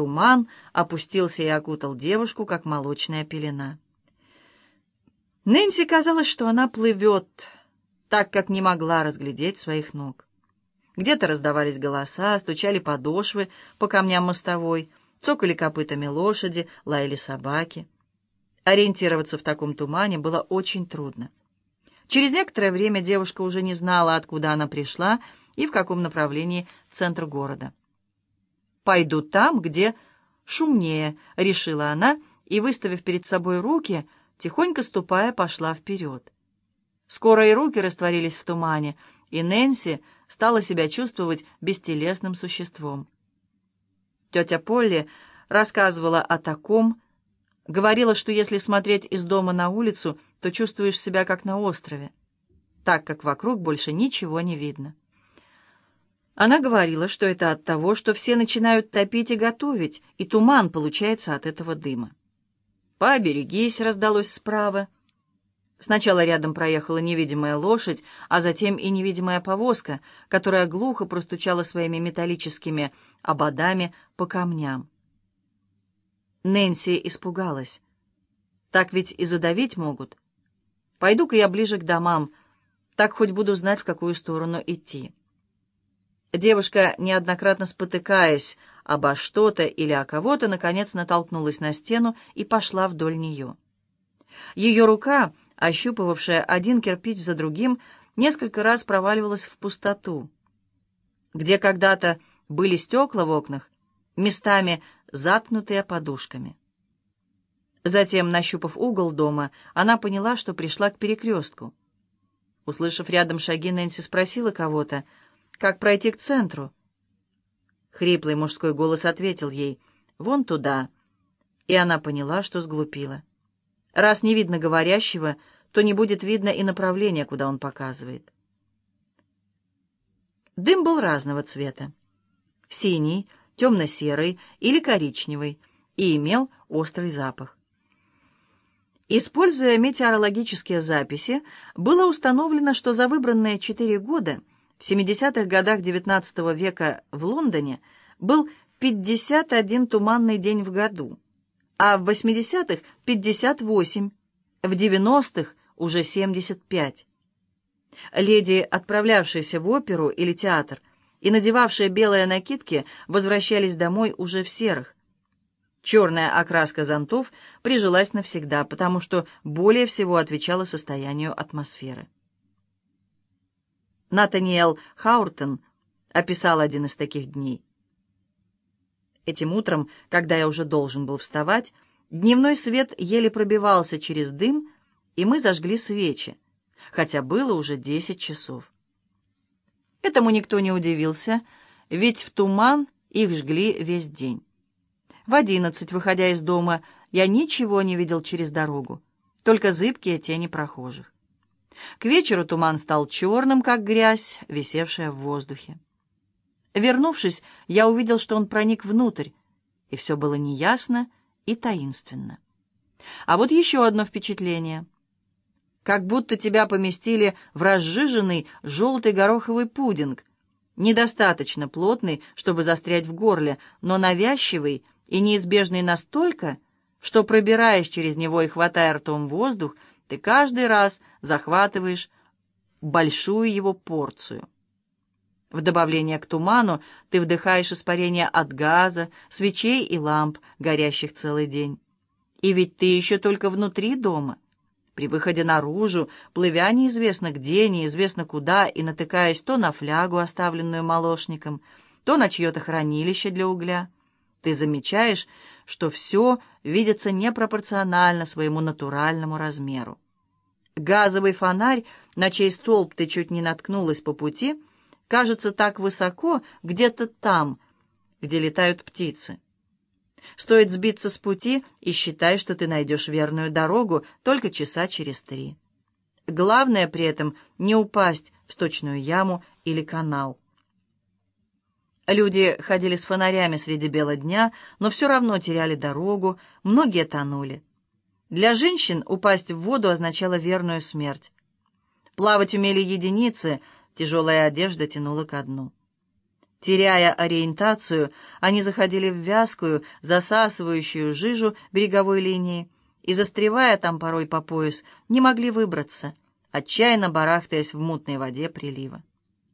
Туман опустился и окутал девушку, как молочная пелена. Нэнси казалось, что она плывет, так как не могла разглядеть своих ног. Где-то раздавались голоса, стучали подошвы по камням мостовой, цокали копытами лошади, лаяли собаки. Ориентироваться в таком тумане было очень трудно. Через некоторое время девушка уже не знала, откуда она пришла и в каком направлении центр города. «Пойду там, где шумнее», — решила она, и, выставив перед собой руки, тихонько ступая, пошла вперед. Скоро и руки растворились в тумане, и Нэнси стала себя чувствовать бестелесным существом. Тетя Полли рассказывала о таком, говорила, что если смотреть из дома на улицу, то чувствуешь себя как на острове, так как вокруг больше ничего не видно. Она говорила, что это от того, что все начинают топить и готовить, и туман получается от этого дыма. «Поберегись!» — раздалось справа. Сначала рядом проехала невидимая лошадь, а затем и невидимая повозка, которая глухо простучала своими металлическими ободами по камням. Нэнси испугалась. «Так ведь и задавить могут. Пойду-ка я ближе к домам, так хоть буду знать, в какую сторону идти». Девушка, неоднократно спотыкаясь обо что-то или о кого-то, наконец натолкнулась на стену и пошла вдоль нее. Ее рука, ощупывавшая один кирпич за другим, несколько раз проваливалась в пустоту. Где когда-то были стекла в окнах, местами заткнутые подушками. Затем, нащупав угол дома, она поняла, что пришла к перекрестку. Услышав рядом шаги, Нэнси спросила кого-то — как пройти к центру?» Хриплый мужской голос ответил ей «Вон туда». И она поняла, что сглупила. Раз не видно говорящего, то не будет видно и направления, куда он показывает. Дым был разного цвета. Синий, темно-серый или коричневый, и имел острый запах. Используя метеорологические записи, было установлено, что за выбранные четыре года в 70-х годах XIX века в Лондоне был 51 туманный день в году, а в 80-х — 58, в 90-х — уже 75. Леди, отправлявшиеся в оперу или театр и надевавшие белые накидки, возвращались домой уже в серых. Черная окраска зонтов прижилась навсегда, потому что более всего отвечала состоянию атмосферы. Натаниэл Хауртон описал один из таких дней. Этим утром, когда я уже должен был вставать, дневной свет еле пробивался через дым, и мы зажгли свечи, хотя было уже десять часов. Этому никто не удивился, ведь в туман их жгли весь день. В одиннадцать, выходя из дома, я ничего не видел через дорогу, только зыбкие тени прохожих. К вечеру туман стал черным, как грязь, висевшая в воздухе. Вернувшись, я увидел, что он проник внутрь, и все было неясно и таинственно. А вот еще одно впечатление. Как будто тебя поместили в разжиженный желтый гороховый пудинг, недостаточно плотный, чтобы застрять в горле, но навязчивый и неизбежный настолько, что, пробираясь через него и хватая ртом воздух, ты каждый раз захватываешь большую его порцию. В добавление к туману ты вдыхаешь испарение от газа, свечей и ламп, горящих целый день. И ведь ты еще только внутри дома. При выходе наружу, плывя неизвестно где, неизвестно куда, и натыкаясь то на флягу, оставленную молочником, то на чье-то хранилище для угля, ты замечаешь, что все видится непропорционально своему натуральному размеру. Газовый фонарь, на чей столб ты чуть не наткнулась по пути, кажется так высоко где-то там, где летают птицы. Стоит сбиться с пути и считай, что ты найдешь верную дорогу только часа через три. Главное при этом не упасть в сточную яму или канал. Люди ходили с фонарями среди бела дня, но все равно теряли дорогу, многие тонули. Для женщин упасть в воду означало верную смерть. Плавать умели единицы, тяжелая одежда тянула ко дну. Теряя ориентацию, они заходили в вязкую, засасывающую жижу береговой линии и, застревая там порой по пояс, не могли выбраться, отчаянно барахтаясь в мутной воде прилива.